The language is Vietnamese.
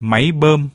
máy bơm.